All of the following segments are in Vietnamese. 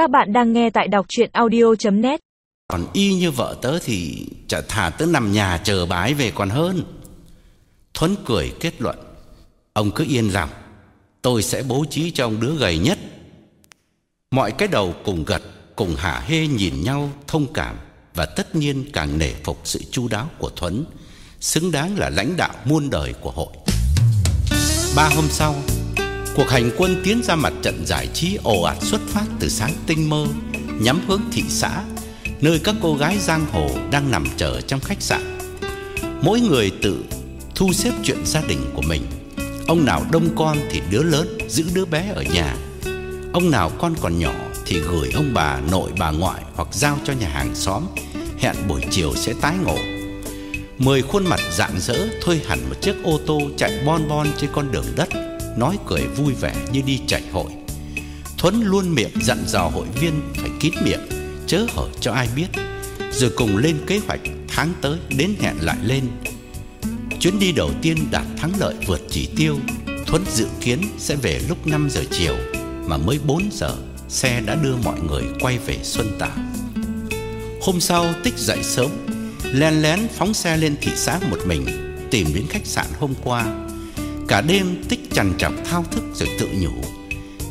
Các bạn đang nghe tại đọc chuyện audio.net Còn y như vợ tớ thì chả thà tớ nằm nhà chờ bái về còn hơn. Thuấn cười kết luận, Ông cứ yên lòng, Tôi sẽ bố trí cho ông đứa gầy nhất. Mọi cái đầu cùng gật, Cùng hả hê nhìn nhau thông cảm Và tất nhiên càng nể phục sự chu đáo của Thuấn, Xứng đáng là lãnh đạo muôn đời của hội. Ba hôm sau Cuộc hành quân tiến ra mặt trận giải trí ồ ạt xuất phát từ sáng tinh mơ, Nhắm hướng thị xã, Nơi các cô gái giang hồ đang nằm chờ trong khách sạn. Mỗi người tự thu xếp chuyện gia đình của mình. Ông nào đông con thì đứa lớn giữ đứa bé ở nhà. Ông nào con còn nhỏ thì gửi ông bà nội, bà ngoại hoặc giao cho nhà hàng xóm. Hẹn buổi chiều sẽ tái ngộ. Mười khuôn mặt rạng rỡ thuê hẳn một chiếc ô tô chạy bon bon trên con đường đất. Nói cười vui vẻ như đi chạy hội. Thuấn luôn miệng dặn dò hội viên phải kín miệng, Chớ hở cho ai biết. Rồi cùng lên kế hoạch, tháng tới đến hẹn lại lên. Chuyến đi đầu tiên đạt thắng lợi vượt chỉ tiêu, Thuấn dự kiến sẽ về lúc 5 giờ chiều, Mà mới 4 giờ, Xe đã đưa mọi người quay về Xuân Tảo Hôm sau Tích dậy sớm Len lén phóng xe lên thị xã một mình, Tìm đến khách sạn hôm qua. Cả đêm Tích chằn chọc thao thức rồi tự nhủ,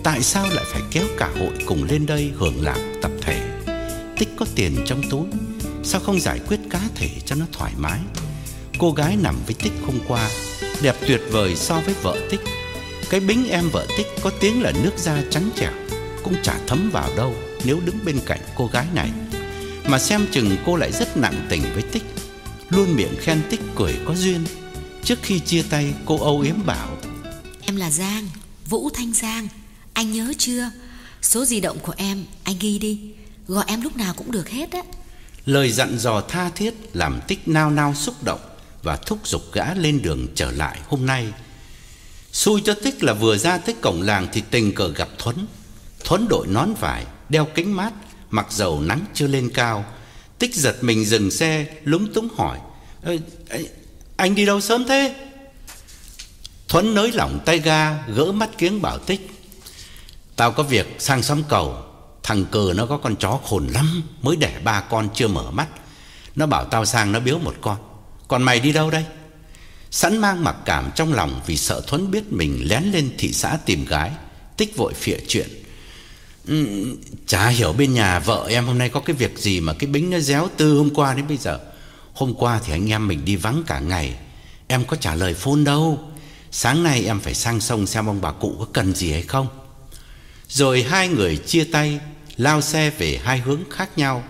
Tại sao lại phải kéo cả hội cùng lên đây hưởng lạc tập thể? Tích có tiền trong túi, Sao không giải quyết cá thể cho nó thoải mái? Cô gái nằm với Tích hôm qua, Đẹp tuyệt vời so với vợ Tích. Cái bính em vợ Tích có tiếng là nước da trắng trẻo, Cũng chả thấm vào đâu Nếu đứng bên cạnh cô gái này. Mà xem chừng cô lại rất nặng tình với Tích. Luôn miệng khen Tích cười có duyên. Trước khi chia tay, cô âu yếm bảo Em là Giang, Vũ Thanh Giang. Anh nhớ chưa? Số di động của em, anh ghi đi. Gọi em lúc nào cũng được hết á. Lời dặn dò tha thiết làm tích nao nao xúc động Và thúc giục gã lên đường trở lại hôm nay. Xui cho tích là vừa ra tới cổng làng Thì tình cờ gặp Thuấn. Thuấn đội nón vải, đeo kính mát Mặc dầu nắng chưa lên cao. Tích giật mình dừng xe Lúng túng hỏi Anh đi đâu sớm thế? Thuấn nới lỏng tay ga Gỡ mắt kiếng bảo tích. Tao có việc sang xóm cầu Thằng cờ nó có con chó khồn lắm Mới đẻ ba con chưa mở mắt. Nó bảo tao sang nó biếu một con. Còn mày đi đâu đây? Sẵn mang mặc cảm trong lòng Vì sợ Thuấn biết mình lén lên thị xã tìm gái Tích vội phịa chuyện. Ừ, Chả hiểu bên nhà vợ em hôm nay có cái việc gì Mà cái bính nó réo từ hôm qua đến bây giờ. Hôm qua thì anh em mình đi vắng cả ngày Em có trả lời phone đâu. Sáng nay em phải sang sông xem ông bà cụ có cần gì hay không. Rồi hai người chia tay, Lao xe về hai hướng khác nhau.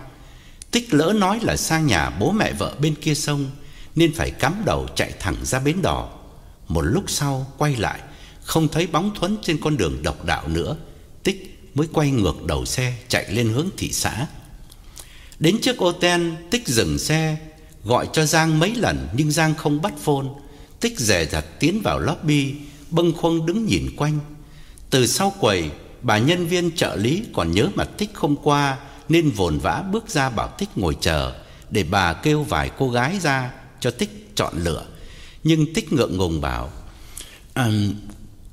Tích lỡ nói là sang nhà bố mẹ vợ bên kia sông, Nên phải cắm đầu chạy thẳng ra bến đò. Một lúc sau quay lại, Không thấy bóng Thuấn trên con đường độc đạo nữa, Tích mới quay ngược đầu xe chạy lên hướng thị xã. Đến trước ô ten, Tích dừng xe, Gọi cho Giang mấy lần nhưng Giang không bắt phone. Tích dè dặt tiến vào lobby Bâng khuâng đứng nhìn quanh. Từ sau quầy Bà nhân viên trợ lý còn nhớ mặt Tích hôm qua Nên vồn vã bước ra bảo Tích ngồi chờ Để bà kêu vài cô gái ra Cho Tích chọn lựa. Nhưng Tích ngượng ngùng bảo à,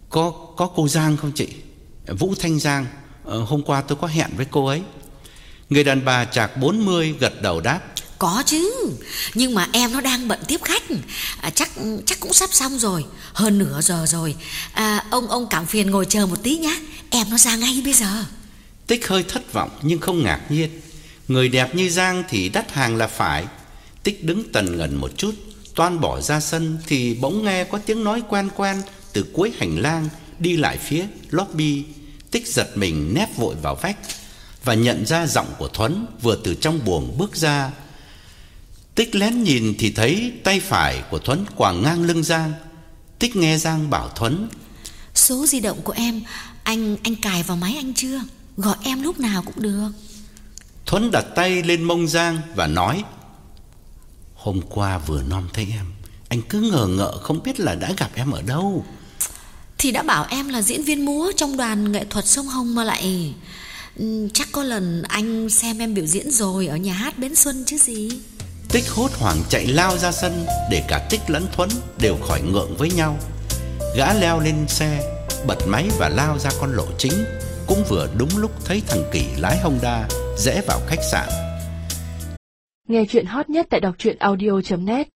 Có có cô Giang không chị? Vũ Thanh Giang ờ, Hôm qua tôi có hẹn với cô ấy. Người đàn bà chạc 40 gật đầu đáp có chứ. Nhưng mà em nó đang bận tiếp khách. À, Chắc chắc cũng sắp xong rồi. Hơn nửa giờ rồi. À, Ông ông cảm phiền ngồi chờ một tí nhé Em nó ra ngay bây giờ. Tích hơi thất vọng nhưng không ngạc nhiên. Người đẹp như Giang thì đắt hàng là phải. Tích đứng tần ngần một chút. Toan bỏ ra sân Thì bỗng nghe có tiếng nói quen quen Từ cuối hành lang Đi lại phía lobby. Tích giật mình nép vội vào vách Và nhận ra giọng của Thuấn Vừa từ trong buồng bước ra. Tích lén nhìn thì thấy tay phải của Thuấn quàng ngang lưng Giang. Tích nghe Giang bảo Thuấn Số di động của em Anh anh cài vào máy anh chưa? Gọi em lúc nào cũng được. Thuấn đặt tay lên mông Giang và nói Hôm qua vừa nom thấy em. Anh cứ ngờ ngợ không biết là đã gặp em ở đâu. Thì đã bảo em là diễn viên múa Trong đoàn nghệ thuật sông Hồng mà lại. Chắc có lần anh xem em biểu diễn rồi Ở nhà hát Bến Xuân chứ gì Tích hốt hoảng chạy lao ra sân Để cả Tích lẫn Thuấn đều khỏi ngượng với nhau Gã leo lên xe, Bật máy và lao ra con lộ chính, cũng vừa đúng lúc thấy thằng Kỳ lái Honda rẽ vào khách sạn. Nghe chuyện hot nhất tại đọc truyện audio.net